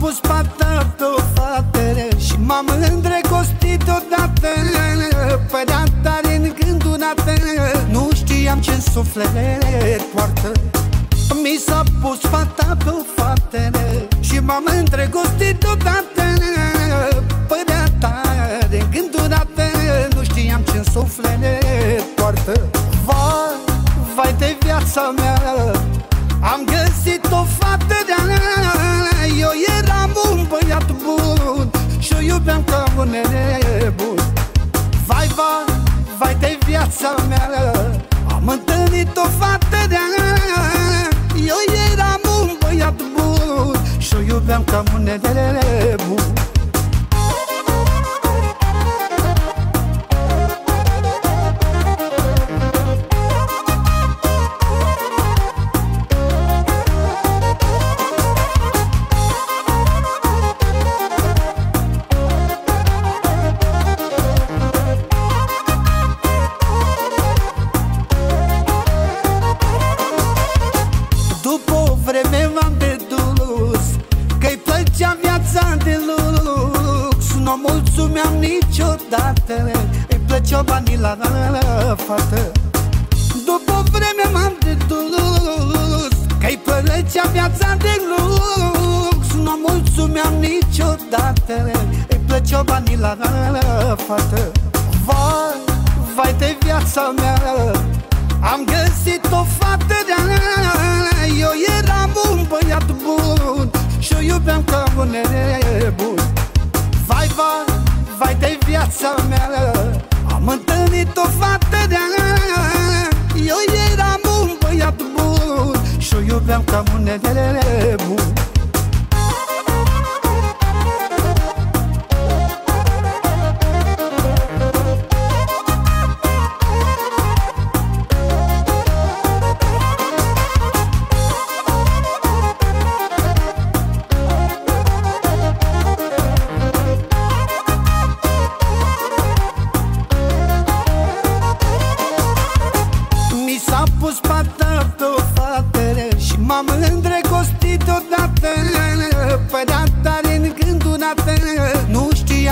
pus pata pe o fată Și m-am îndrăgostit odată. Părea tare în gândunată Nu știam ce suflet poartă. Mi s-a pus fata pe o fată Și m-am îndrăgostit odată. Părea tare în gândunată Nu știam ce suflet poartă. Vai, vai de viața mea Am găsit o fată de-a eu iubeam ca un nebun Vai, vai, vai de viața mea. Am întâlnit o fată de Eu eram un băiat bun Și o iubeam ca un nebun mulțumeam niciodată. Îi plăceau banii la, la, la, la fată. După o vreme m-am dedus Că-i plăcea viața de lux. Nu mulțumeam niciodată Îi plăceau banii la, la, la, la fată. Vai, vai de viața mea viața mea. Am întâlnit o fată de Eu eram un băiat bun Și o iubeam ca un nebun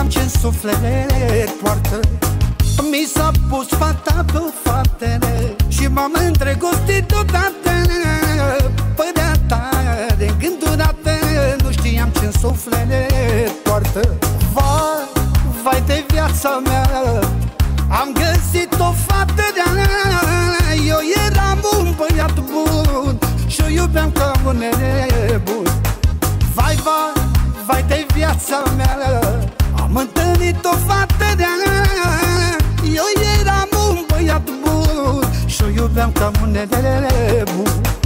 știam ce-n suflet poartă. Mi s-a pus fata pe o fată Și m-am îndrăgostit odată Părea tare în gândul dată Nu știam ce-n suflet poartă. Vai, vai de viața mea am găsit o fată de Eu eram un băiat bun Și o iubeam ca un nebun. Vai, vai, vai de viața mea Am întâlnit o fată de Eu eram un băiat bun Și o iubeam ca un nebun